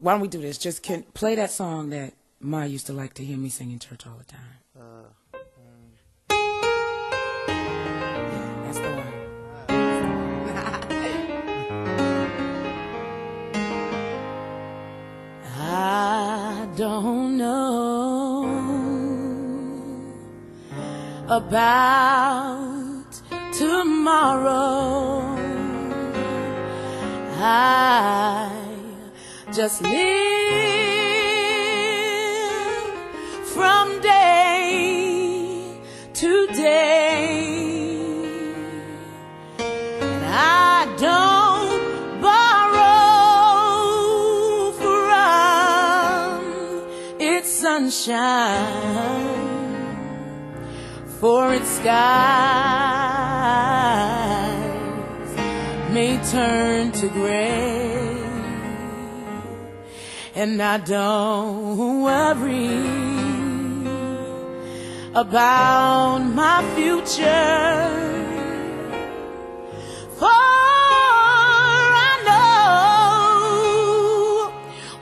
Why don't we do this? Just can play that song that Ma used to like to hear me sing in church all the time. Uh, Yeah, that's the one. I don't know about tomorrow. I just live from day to day. I don't borrow from its sunshine for its skies may turn to gray. And I don't worry about my future. For I know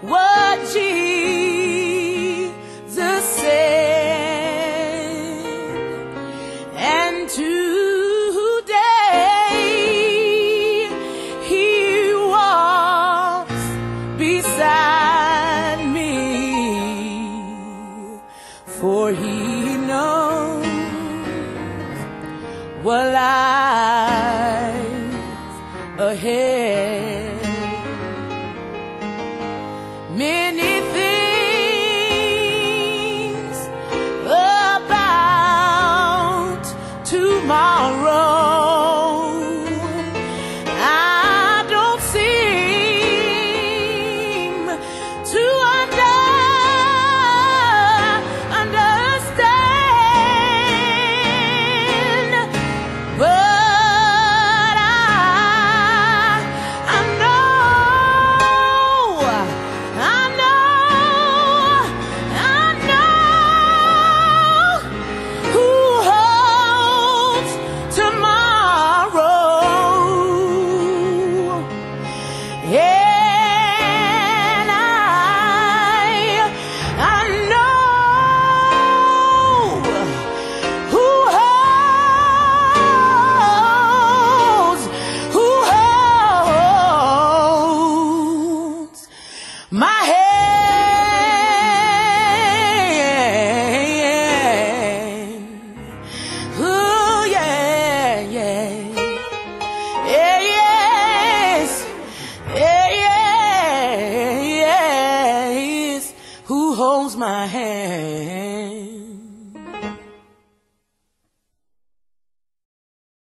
what Jesus said. And today he knows what lies ahead. Many things about tomorrow. And hand